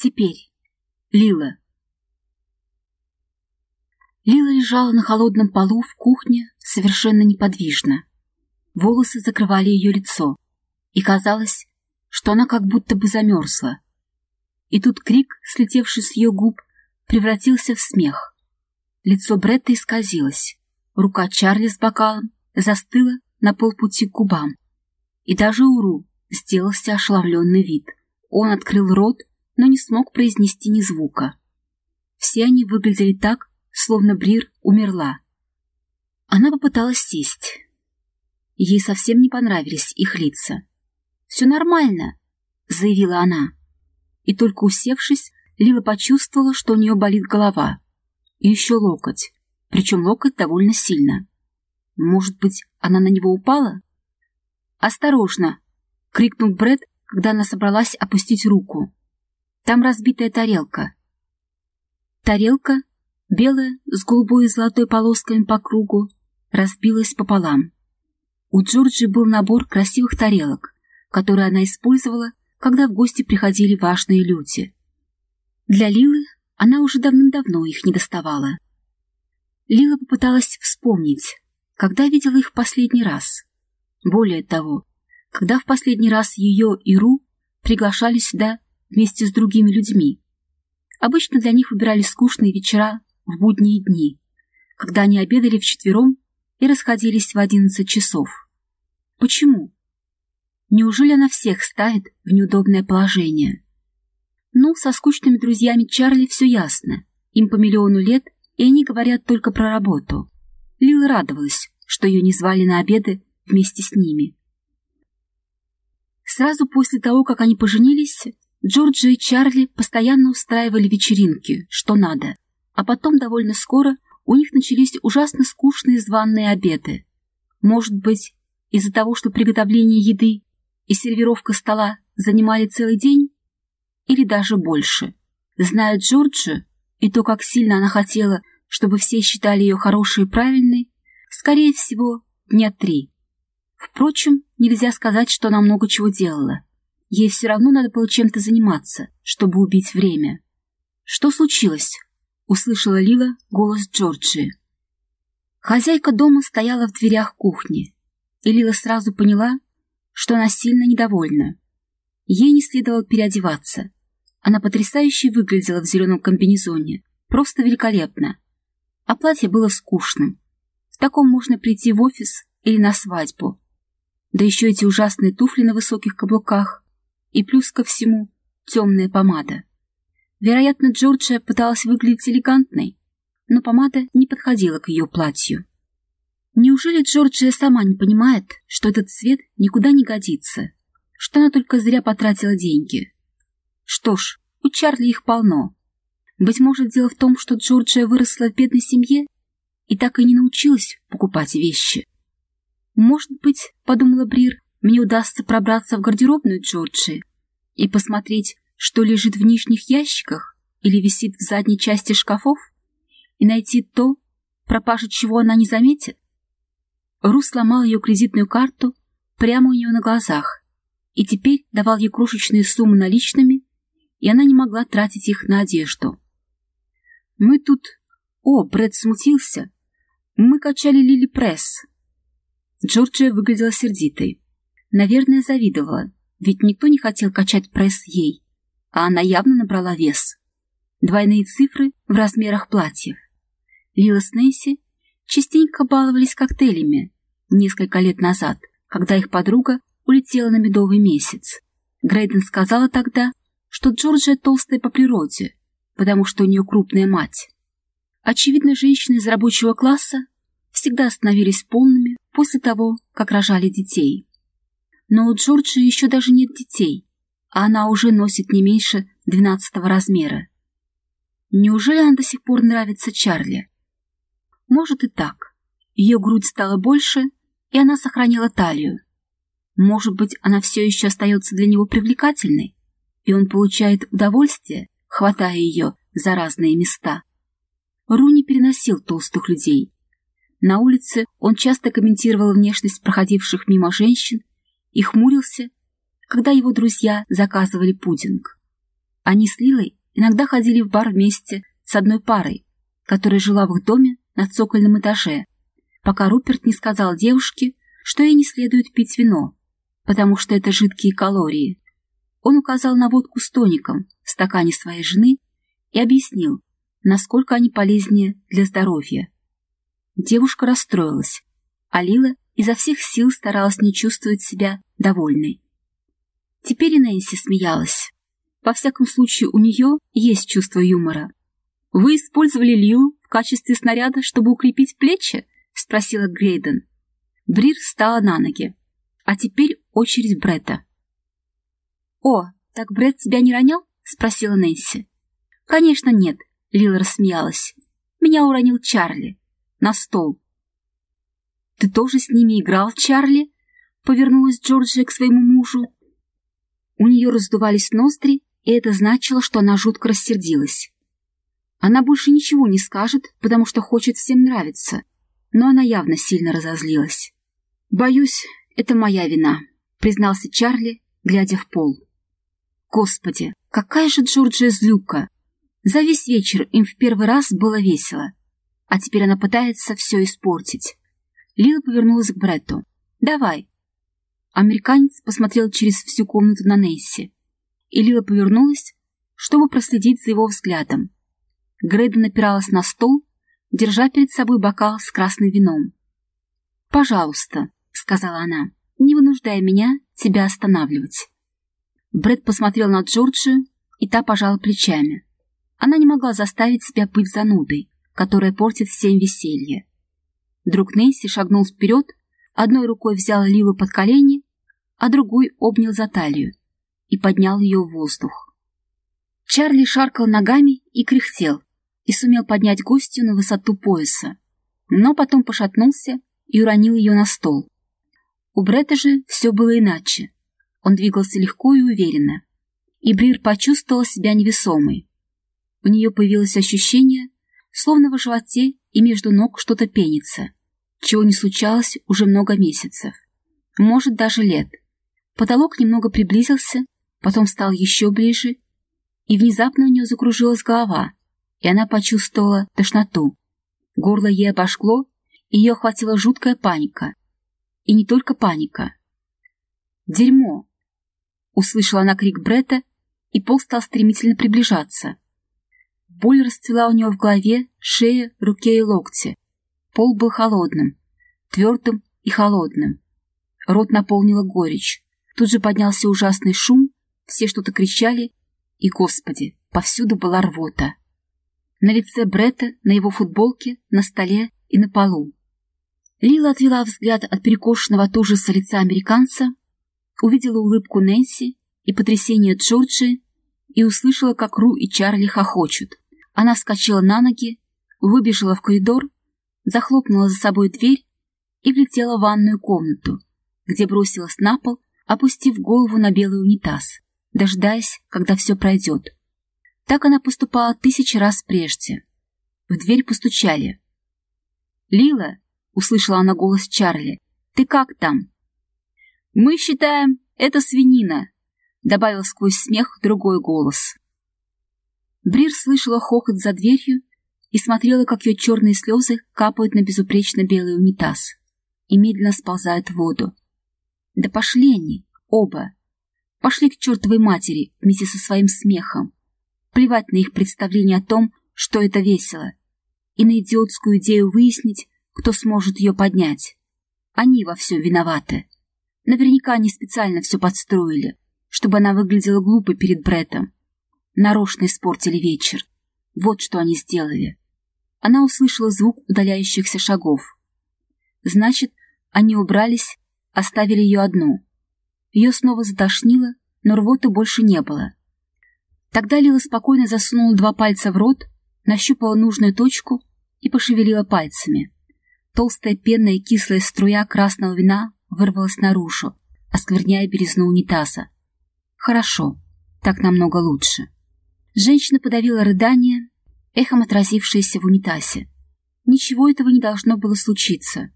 Теперь. Лила. Лила лежала на холодном полу в кухне совершенно неподвижно. Волосы закрывали ее лицо, и казалось, что она как будто бы замерзла. И тут крик, слетевший с ее губ, превратился в смех. Лицо Бретта исказилось. Рука Чарли с бокалом застыла на полпути к губам. И даже Уру сделался ошеломленный вид. Он открыл рот, но не смог произнести ни звука. Все они выглядели так, словно Брир умерла. Она попыталась сесть. Ей совсем не понравились их лица. «Все нормально», — заявила она. И только усевшись, Лила почувствовала, что у нее болит голова. И еще локоть, причем локоть довольно сильно. Может быть, она на него упала? «Осторожно!» — крикнул Бред, когда она собралась опустить руку. «Там разбитая тарелка». Тарелка, белая, с голубой и золотой полосками по кругу, разбилась пополам. У Джорджи был набор красивых тарелок, которые она использовала, когда в гости приходили важные люди. Для Лилы она уже давным-давно их не доставала. Лила попыталась вспомнить, когда видела их в последний раз. Более того, когда в последний раз ее и Ру приглашали сюда вместе с другими людьми. Обычно для них выбирали скучные вечера в будние дни, когда они обедали вчетвером и расходились в одиннадцать часов. Почему? Неужели она всех ставит в неудобное положение? Ну, со скучными друзьями Чарли все ясно. Им по миллиону лет, и они говорят только про работу. Лила радовалась, что ее не звали на обеды вместе с ними. Сразу после того, как они поженились, Джорджи и Чарли постоянно устраивали вечеринки, что надо, а потом довольно скоро у них начались ужасно скучные званные обеды. Может быть, из-за того, что приготовление еды и сервировка стола занимали целый день? Или даже больше? Зная Джорджи и то, как сильно она хотела, чтобы все считали ее хорошей и правильной, скорее всего, дня три. Впрочем, нельзя сказать, что она много чего делала. Ей все равно надо было чем-то заниматься, чтобы убить время. «Что случилось?» — услышала Лила голос Джорджи. Хозяйка дома стояла в дверях кухни, и Лила сразу поняла, что она сильно недовольна. Ей не следовало переодеваться. Она потрясающе выглядела в зеленом комбинезоне, просто великолепно. А платье было скучным. В таком можно прийти в офис или на свадьбу. Да еще эти ужасные туфли на высоких каблуках. И плюс ко всему темная помада. Вероятно, Джорджия пыталась выглядеть элегантной, но помада не подходила к ее платью. Неужели Джорджия сама не понимает, что этот цвет никуда не годится, что она только зря потратила деньги? Что ж, у Чарли их полно. Быть может, дело в том, что Джорджия выросла в бедной семье и так и не научилась покупать вещи. Может быть, подумала Брир, мне удастся пробраться в гардеробную Джорджи и посмотреть, что лежит в нижних ящиках или висит в задней части шкафов, и найти то, пропажу чего она не заметит. Ру сломал ее кредитную карту прямо у нее на глазах и теперь давал ей крошечные суммы наличными, и она не могла тратить их на одежду. Мы тут... О, Брэд смутился. Мы качали Лили Пресс. Джорджия выглядела сердитой. Наверное, завидовала, ведь никто не хотел качать пресс ей, а она явно набрала вес. Двойные цифры в размерах платьев. Лила с Нэнси частенько баловались коктейлями несколько лет назад, когда их подруга улетела на медовый месяц. Грейден сказала тогда, что Джорджия толстая по природе, потому что у нее крупная мать. Очевидно, женщины из рабочего класса всегда становились полными после того, как рожали детей. Но у Джорджи еще даже нет детей, а она уже носит не меньше двенадцатого размера. Неужели она до сих пор нравится Чарли? Может и так. Ее грудь стала больше, и она сохранила талию. Может быть, она все еще остается для него привлекательной, и он получает удовольствие, хватая ее за разные места. Ру не переносил толстых людей, на улице он часто комментировал внешность проходивших мимо женщин и хмурился, когда его друзья заказывали пудинг. Они с Лилой иногда ходили в бар вместе с одной парой, которая жила в их доме на цокольном этаже, пока Руперт не сказал девушке, что ей не следует пить вино, потому что это жидкие калории. Он указал на водку с тоником в стакане своей жены и объяснил, насколько они полезнее для здоровья. Девушка расстроилась, а Лила изо всех сил старалась не чувствовать себя довольной. Теперь и Нэнси смеялась. Во всяком случае, у нее есть чувство юмора. «Вы использовали Лилу в качестве снаряда, чтобы укрепить плечи?» — спросила Грейден. Брир встала на ноги. А теперь очередь Бретта. «О, так Бретт тебя не ронял?» — спросила Нэнси. «Конечно нет», — Лила рассмеялась. «Меня уронил Чарли. На стол». «Ты тоже с ними играл, Чарли?» — повернулась Джорджия к своему мужу. У нее раздувались ноздри, и это значило, что она жутко рассердилась. Она больше ничего не скажет, потому что хочет всем нравиться, но она явно сильно разозлилась. «Боюсь, это моя вина», — признался Чарли, глядя в пол. «Господи, какая же Джорджия злюка! За весь вечер им в первый раз было весело, а теперь она пытается все испортить». Лила повернулась к Бретту. «Давай, Американец посмотрел через всю комнату на Несси, и Лила повернулась, чтобы проследить за его взглядом. Грейда напиралась на стол, держа перед собой бокал с красным вином. «Пожалуйста», — сказала она, — «не вынуждай меня тебя останавливать». Брэд посмотрел на Джорджию, и та пожала плечами. Она не могла заставить себя быть занудой, которая портит всем веселье. Друг Несси шагнул вперед одной рукой взял Лилу под колени, а другой обнял за талию и поднял ее в воздух. Чарли шаркал ногами и кряхтел, и сумел поднять гостью на высоту пояса, но потом пошатнулся и уронил ее на стол. У Бретта же все было иначе. Он двигался легко и уверенно, и Брир почувствовала себя невесомой. У нее появилось ощущение, словно в животе и между ног что-то пенится — чего не случалось уже много месяцев. Может, даже лет. Потолок немного приблизился, потом стал еще ближе, и внезапно у нее закружилась голова, и она почувствовала тошноту. Горло ей обожгло, и ее охватила жуткая паника. И не только паника. «Дерьмо!» Услышала она крик Бретта, и пол стал стремительно приближаться. Боль расцвела у нее в голове, шее, руке и локте. Пол был холодным, твердым и холодным. Рот наполнила горечь. Тут же поднялся ужасный шум, все что-то кричали, и, господи, повсюду была рвота. На лице Бретта, на его футболке, на столе и на полу. Лила отвела взгляд от перекошенного от ужаса лица американца, увидела улыбку Нэнси и потрясение Джорджи и услышала, как Ру и Чарли хохочут. Она вскочила на ноги, выбежала в коридор захлопнула за собой дверь и влетела в ванную комнату, где бросилась на пол, опустив голову на белый унитаз, дожидаясь, когда все пройдет. Так она поступала тысячи раз прежде. В дверь постучали. «Лила!» — услышала она голос Чарли. «Ты как там?» «Мы считаем, это свинина», — добавил сквозь смех другой голос. Брир слышала хохот за дверью и смотрела, как ее черные слезы капают на безупречно белый унитаз и медленно сползают в воду. Да пошли они, оба. Пошли к чертовой матери вместе со своим смехом. Плевать на их представление о том, что это весело, и на идиотскую идею выяснить, кто сможет ее поднять. Они во всем виноваты. Наверняка они специально все подстроили, чтобы она выглядела глупой перед Бреттом. Нарочно испортили вечер. Вот что они сделали. Она услышала звук удаляющихся шагов. Значит, они убрались, оставили ее одну. Ее снова затошнило, но рвоты больше не было. Тогда Лила спокойно засунула два пальца в рот, нащупала нужную точку и пошевелила пальцами. Толстая пенная кислая струя красного вина вырвалась наружу, оскверняя березну унитаза. Хорошо, так намного лучше. Женщина подавила рыдание, эхом отразившееся в унитазе. Ничего этого не должно было случиться.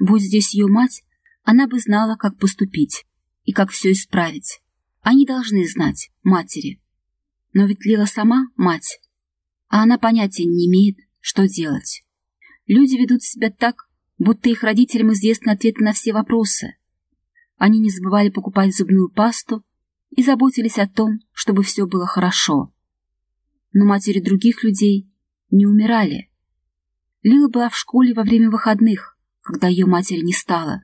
Будь здесь ее мать, она бы знала, как поступить и как все исправить. Они должны знать, матери. Но ведь Лила сама мать, а она понятия не имеет, что делать. Люди ведут себя так, будто их родителям известны ответы на все вопросы. Они не забывали покупать зубную пасту и заботились о том, чтобы все было хорошо. Но матери других людей не умирали. Лила была в школе во время выходных, когда ее матери не стало.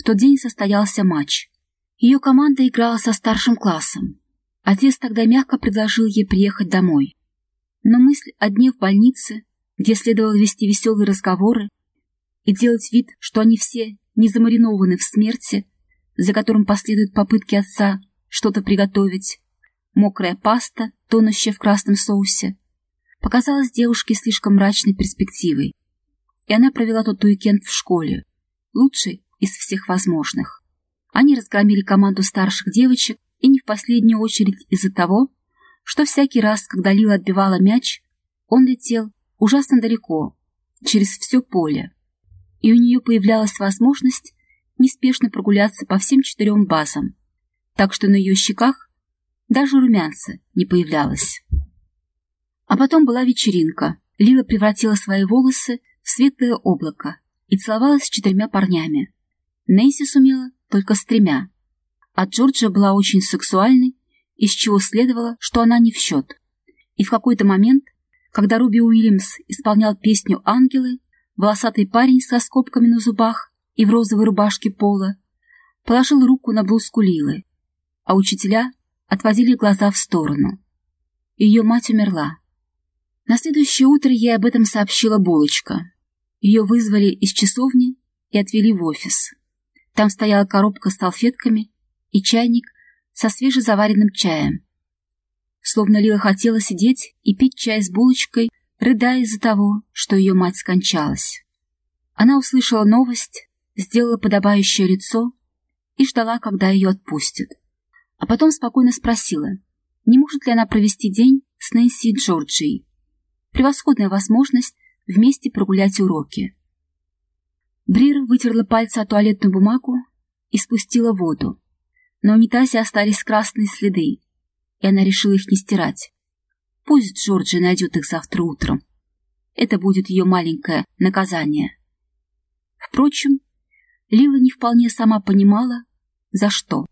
В тот день состоялся матч. Ее команда играла со старшим классом. Отец тогда мягко предложил ей приехать домой. Но мысль о дне в больнице, где следовало вести веселые разговоры и делать вид, что они все не замаринованы в смерти, за которым последуют попытки отца что-то приготовить, мокрая паста, тонущая в красном соусе, показалась девушке слишком мрачной перспективой, и она провела тот уикенд в школе, лучший из всех возможных. Они разгромили команду старших девочек и не в последнюю очередь из-за того, что всякий раз, когда Лила отбивала мяч, он летел ужасно далеко, через все поле, и у нее появлялась возможность неспешно прогуляться по всем четырем базам, так что на ее щеках даже румянца не появлялось. А потом была вечеринка. Лила превратила свои волосы в светлое облако и целовалась с четырьмя парнями. Нейси сумела только с тремя, а Джорджия была очень сексуальной, из чего следовало, что она не в счет. И в какой-то момент, когда Руби Уильямс исполнял песню «Ангелы», волосатый парень со скобками на зубах и в розовой рубашке пола положил руку на блузку Лилы, а учителя отводили глаза в сторону. Ее мать умерла. На следующее утро ей об этом сообщила булочка. Ее вызвали из часовни и отвели в офис. Там стояла коробка с салфетками и чайник со свежезаваренным чаем. Словно Лила хотела сидеть и пить чай с булочкой, рыдая из-за того, что ее мать скончалась. Она услышала новость, сделала подобающее лицо и ждала, когда ее отпустят. А потом спокойно спросила, не может ли она провести день с Нэнси и Джорджией. Превосходная возможность вместе прогулять уроки. Брир вытерла пальцы о туалетную бумагу и спустила воду. На унитазе остались красные следы, и она решила их не стирать. Пусть Джорджи найдет их завтра утром. Это будет ее маленькое наказание. Впрочем, Лила не вполне сама понимала, за что.